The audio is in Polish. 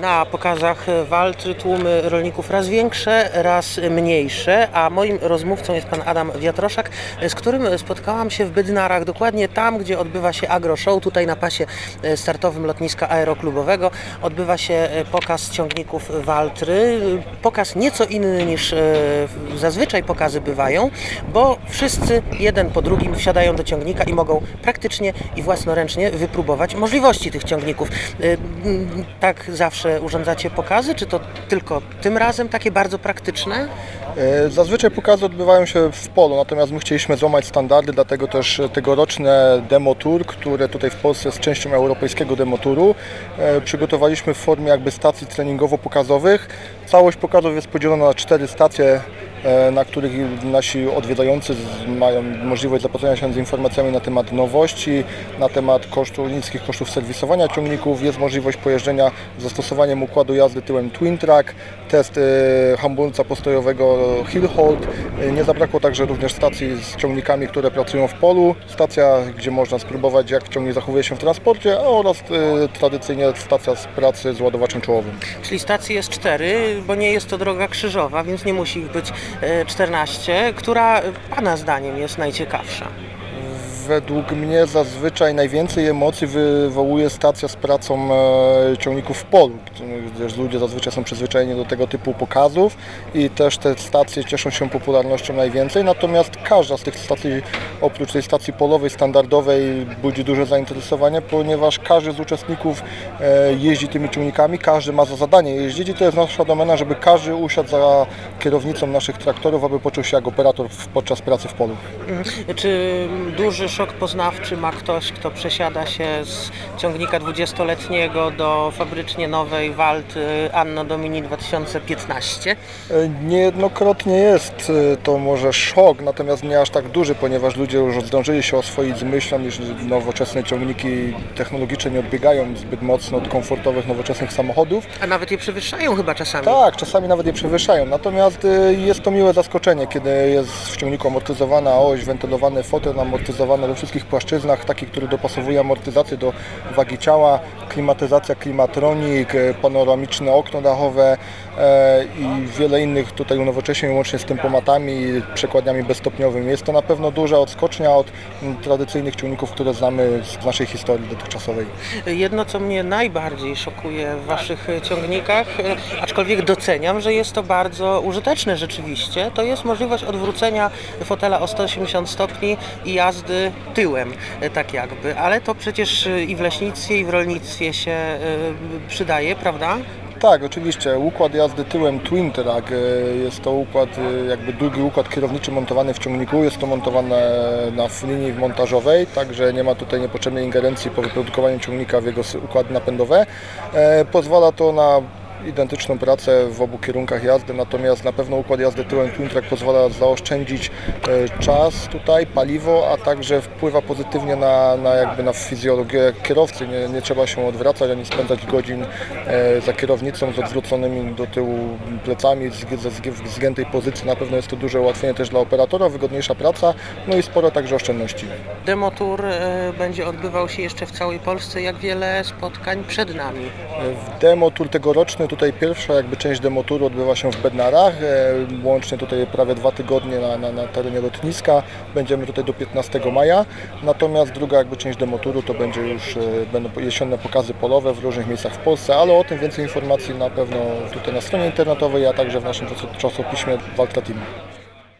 Na pokazach waltry tłumy rolników raz większe, raz mniejsze, a moim rozmówcą jest pan Adam Wiatroszak, z którym spotkałam się w Bydnarach, dokładnie tam, gdzie odbywa się Agro Show, tutaj na pasie startowym lotniska aeroklubowego. Odbywa się pokaz ciągników waltry, pokaz nieco inny niż e, zazwyczaj pokazy bywają, bo wszyscy jeden po drugim wsiadają do ciągnika i mogą praktycznie i własnoręcznie wypróbować możliwości tych ciągników. E, Tak zawsze urządzacie pokazy, czy to tylko tym razem takie bardzo praktyczne? E, Zazwyczaj pokazy odbywają się w polu, natomiast my chcieliśmy złamać standardy, dlatego też tegoroczne Demo Tour, które tutaj w Polsce jest częścią europejskiego Demo Touru, e, przygotowaliśmy w formie jakby stacji treningowo-pokazowych. Całość pokazów jest podzielona na cztery stacje, na których nasi odwiedzający mają możliwość zapoznania się z informacjami na temat nowości, na temat kosztu, niskich kosztów serwisowania ciągników. Jest możliwość pojeżdżenia z zastosowaniem układu jazdy tyłem Twin Track, test e, hamulca postojowego Hill Hold. E, Nie zabrakło także również stacji z ciągnikami, które pracują w polu. Stacja, gdzie można spróbować jak ciągnik zachowuje się w transporcie, oraz e, tradycyjnie stacja z pracy z ładowaczem czołowym. Czyli stacji jest cztery, bo nie jest to droga krzyżowa, więc nie musi ich być e, 14. Która e, Pana zdaniem jest najciekawsza? Według mnie zazwyczaj najwięcej emocji wywołuje stacja z pracą e, ciągników w polu, gdyż ludzie zazwyczaj są przyzwyczajeni do tego typu pokazów i też te stacje cieszą się popularnością najwięcej, natomiast każda z tych stacji, oprócz tej stacji polowej, standardowej, budzi duże zainteresowanie, ponieważ każdy z uczestników e, jeździ tymi ciągnikami, każdy ma za zadanie jeździć i to jest nasza domena, żeby każdy usiadł za kierownicą naszych traktorów, aby poczuł się jak operator podczas pracy w polu. Czy duży szok poznawczy ma ktoś, kto przesiada się z ciągnika 20-letniego do fabrycznie nowej Walt Anno Domini 2015? E, Niejednokrotnie jest e, to może szok, natomiast nie aż tak duży, ponieważ ludzie już zdążyli się oswoić z myślą, iż nowoczesne ciągniki technologicznie nie odbiegają zbyt mocno od komfortowych, nowoczesnych samochodów. A nawet je przewyższają chyba czasami. Tak, czasami nawet je przewyższają, natomiast e, jest to miłe zaskoczenie, kiedy jest w ciągniku amortyzowana oś, wentylowany fotel amortyzowany we wszystkich płaszczyznach, taki, który dopasowuje amortyzację do wagi ciała, klimatyzacja, klimatronik, e, panoramiczne okno dachowe e, i wiele innych tutaj unowocześnień łącznie z tempomatami, przekładniami bezstopniowymi. Jest to na pewno duża odskocznia od tradycyjnych ciągników, które znamy z naszej historii dotychczasowej. Jedno, co mnie najbardziej szokuje w Waszych ciągnikach, e, aczkolwiek doceniam, że jest to bardzo użyteczne rzeczywiście, to jest możliwość odwrócenia fotela o 180 stopni i jazdy tyłem, tak jakby. Ale to przecież i w leśnictwie, i w rolnictwie się e, przydaje, prawda? Tak, oczywiście. Układ jazdy tyłem Twin Track e, jest to układ, e, jakby długi układ kierowniczy montowany w ciągniku. Jest to montowane na linii montażowej, także nie ma tutaj niepotrzebnej ingerencji po wyprodukowaniu ciągnika w jego układy napędowe. E, Pozwala to na identyczną pracę w obu kierunkach jazdy, natomiast na pewno układ jazdy tyłem Twin Track pozwala zaoszczędzić e, czas tutaj, paliwo, a także wpływa pozytywnie na, na jakby na fizjologię kierowcy. Nie, nie trzeba się odwracać ani spędzać godzin e, za kierownicą z odwróconymi do tyłu plecami, z, zgiętej pozycji. Na pewno jest to duże ułatwienie też dla operatora, wygodniejsza praca, no i sporo także oszczędności. Demo Tour e, będzie odbywał się jeszcze w całej Polsce. Jak wiele spotkań przed nami? W demo tutaj pierwsza jakby część demo touru odbywa się w Bednarach, e, łącznie tutaj prawie dwa tygodnie na, na, na terenie lotniska, będziemy tutaj do 15 maja, natomiast druga jakby część demo touru to będzie już, e, będą jesienne pokazy polowe w różnych miejscach w Polsce, ale o tym więcej informacji na pewno tutaj na stronie internetowej, a także w naszym czas- czasopiśmie Waltra Team.